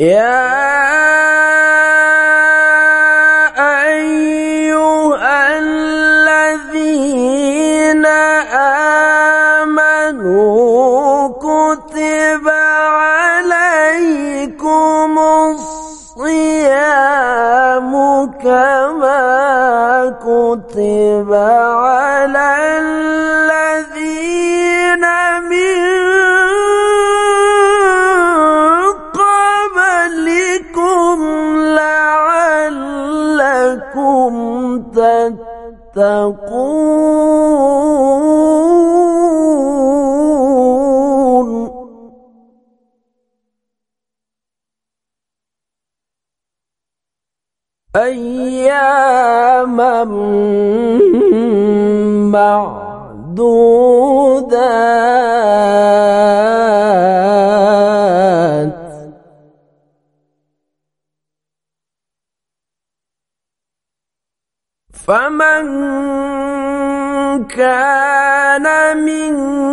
يا أيها الذين آمنوا أياما معدودات. فمن كان منكم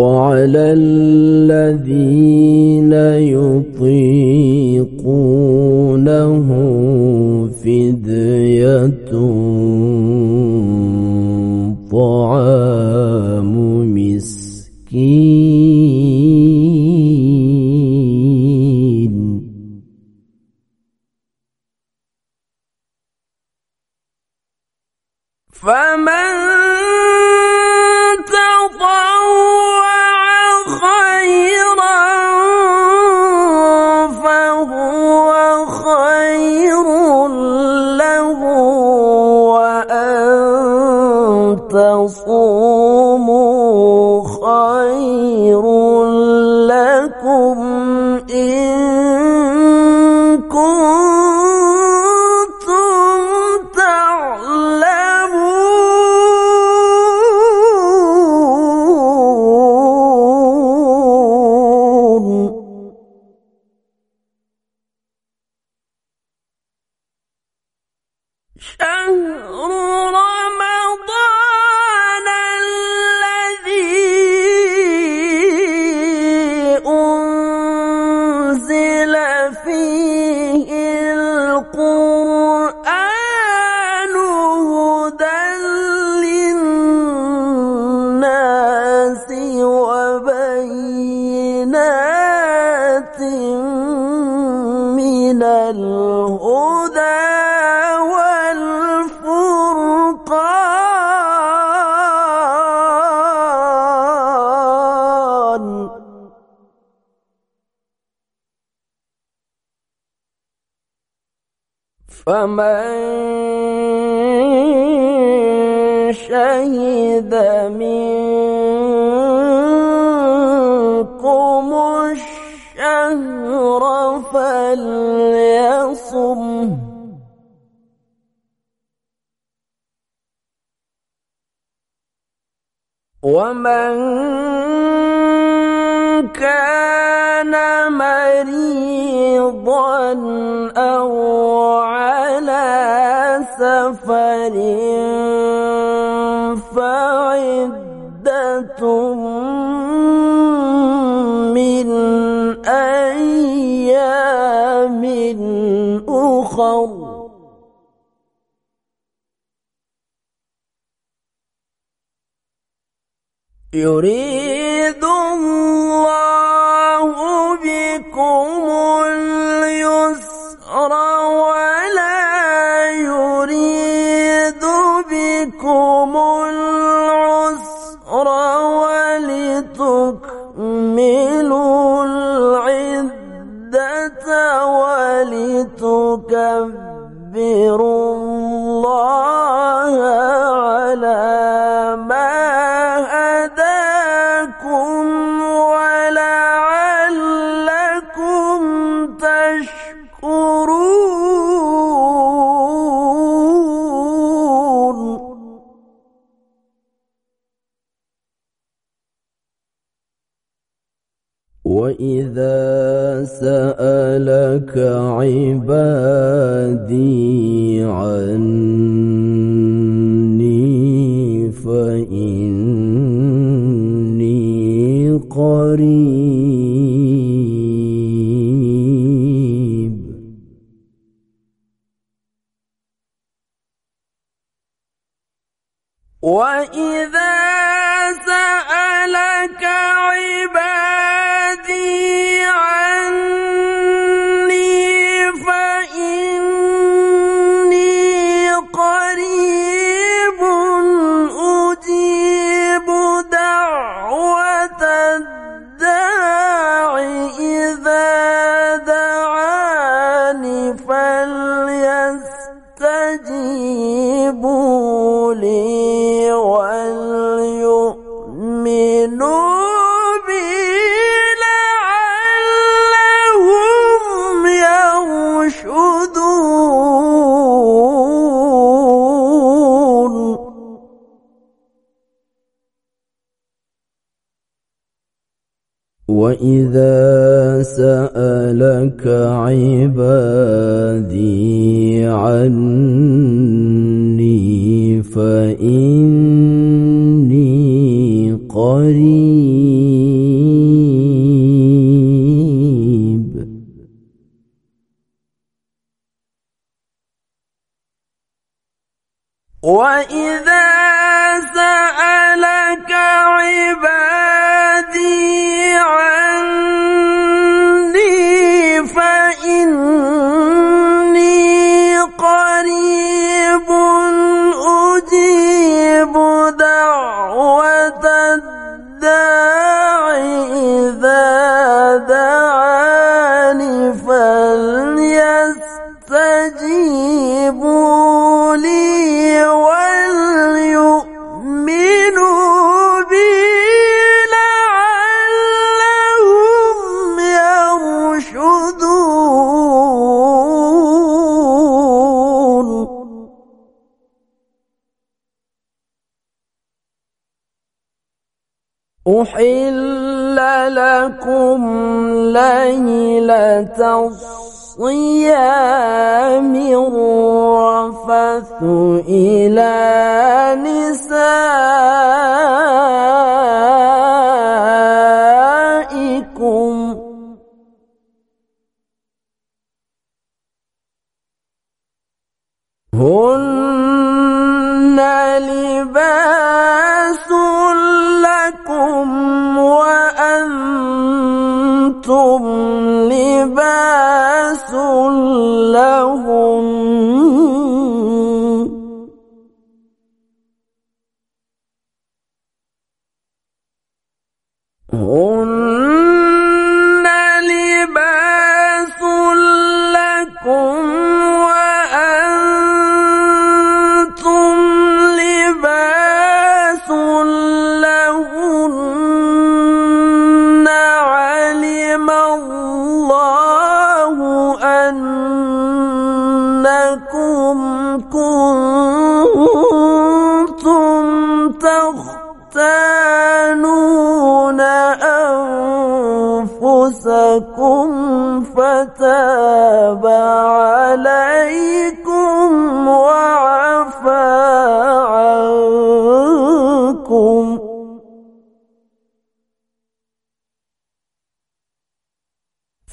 وعلى الذين يطيقونه فدية إلى الهدى والفرقان. فمن ومن كان مريضا أو يريد الله بكم اليسر ولا يريد بكم العسر ولتكملوا العدة ولتكبروا وإذا وإذا سألك عبادي عني فإني قريب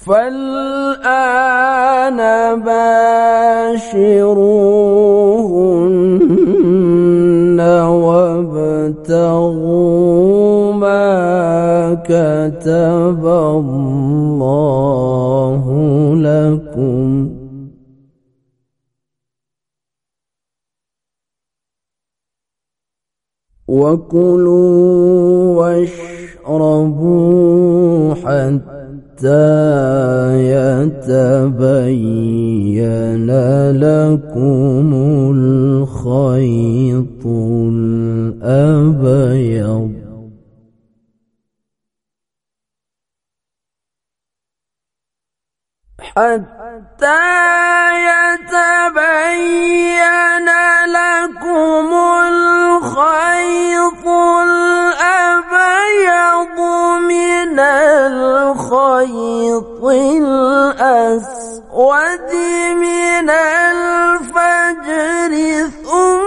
فالآن باشروهن وابتغوا ما كتب الله لكم وكلوا واشربوا حتى يتبين لكم الخيط الأبيض. حتى يتبين لكم الخيط الأبيض من الخيط الأسود من الفجر ثم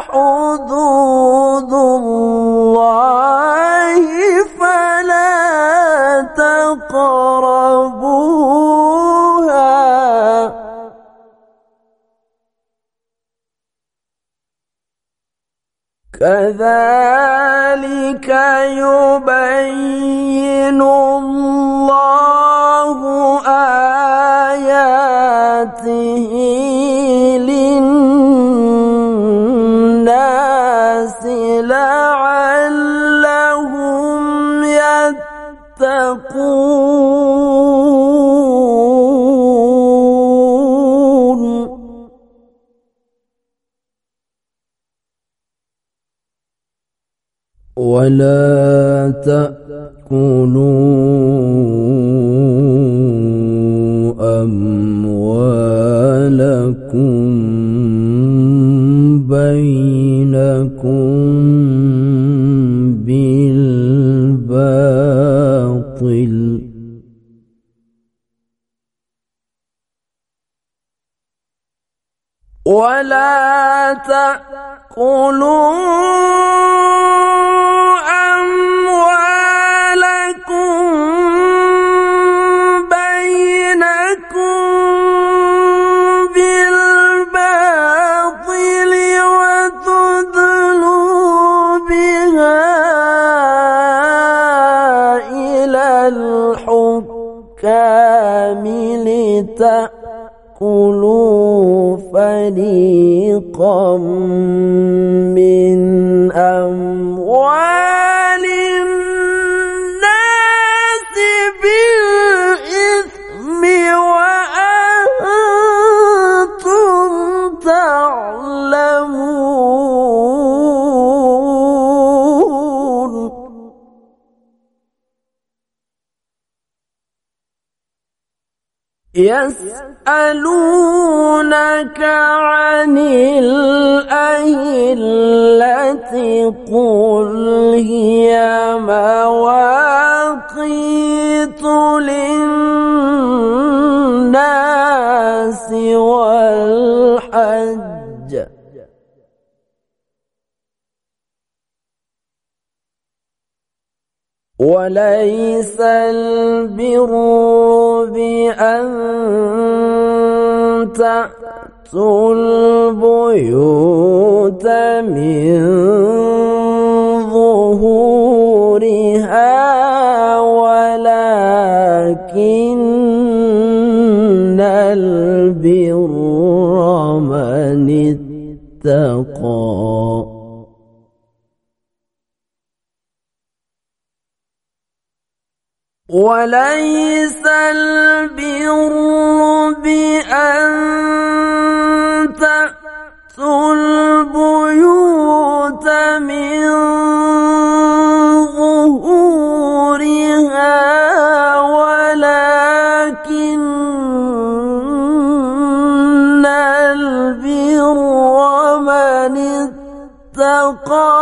حدود الله فلا تقربوها. كذلك يبين الله ولا تأكلوا أموالكم بينكم بالباطل ولا تأكلوا لتأكلوا فريقا. يسألونك عن الأهلة قل هي مواقيت للناس والحج وليس البر بأن تأتوا البيوت من ظهورها ولكن البر من اتقى وليس البر بأن تأتوا البيوت من ظهورها ولكن البر من اتقى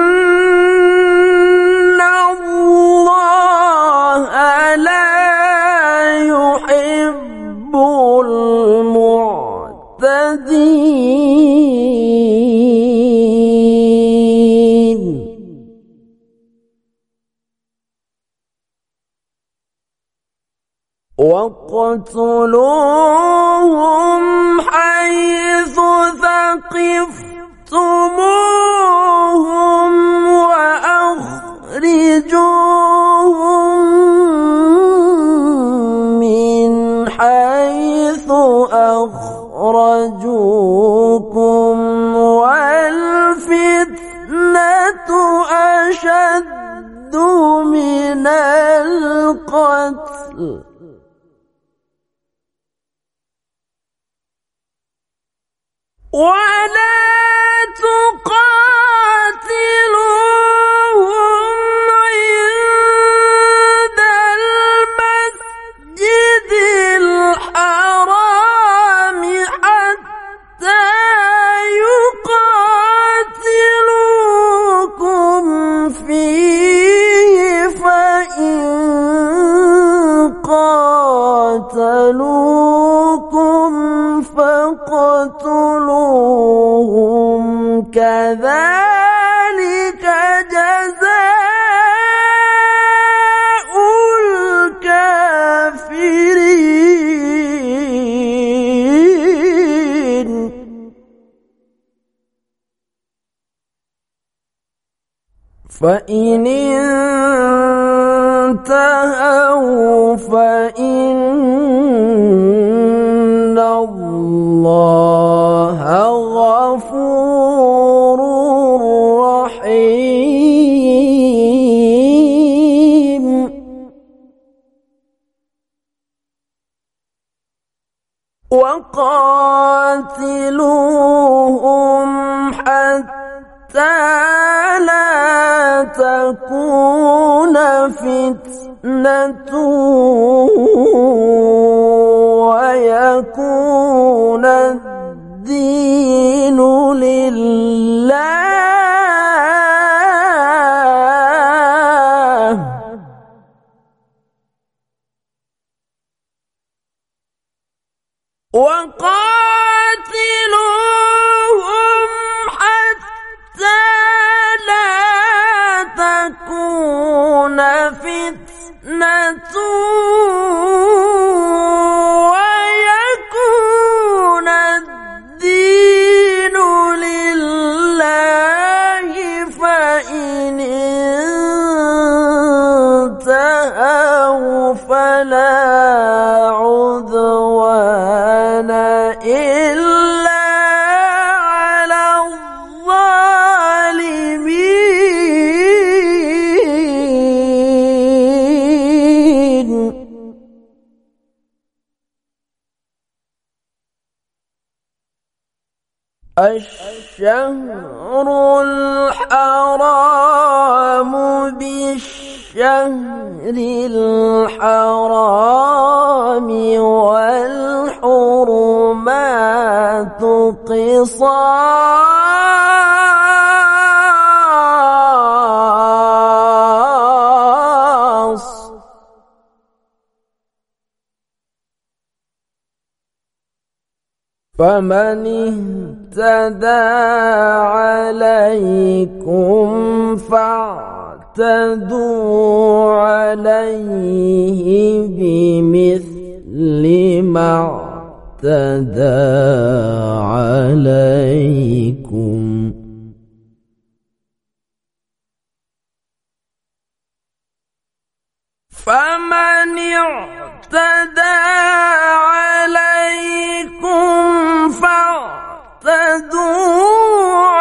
كذلك تكون فتنة. أو فلا عدوان إلا على الظالمين. الشهر الحرام بالشهر الحرام والحرمات قصاص فمن اهتدى عليكم فاعتدوا عليه بمثل ما اعتدى عليكم فمن اعتدى عليكم فاعتدوا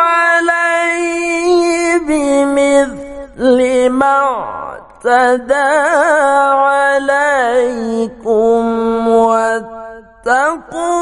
عليه بمثل ما اعتدى عليكم واتقوا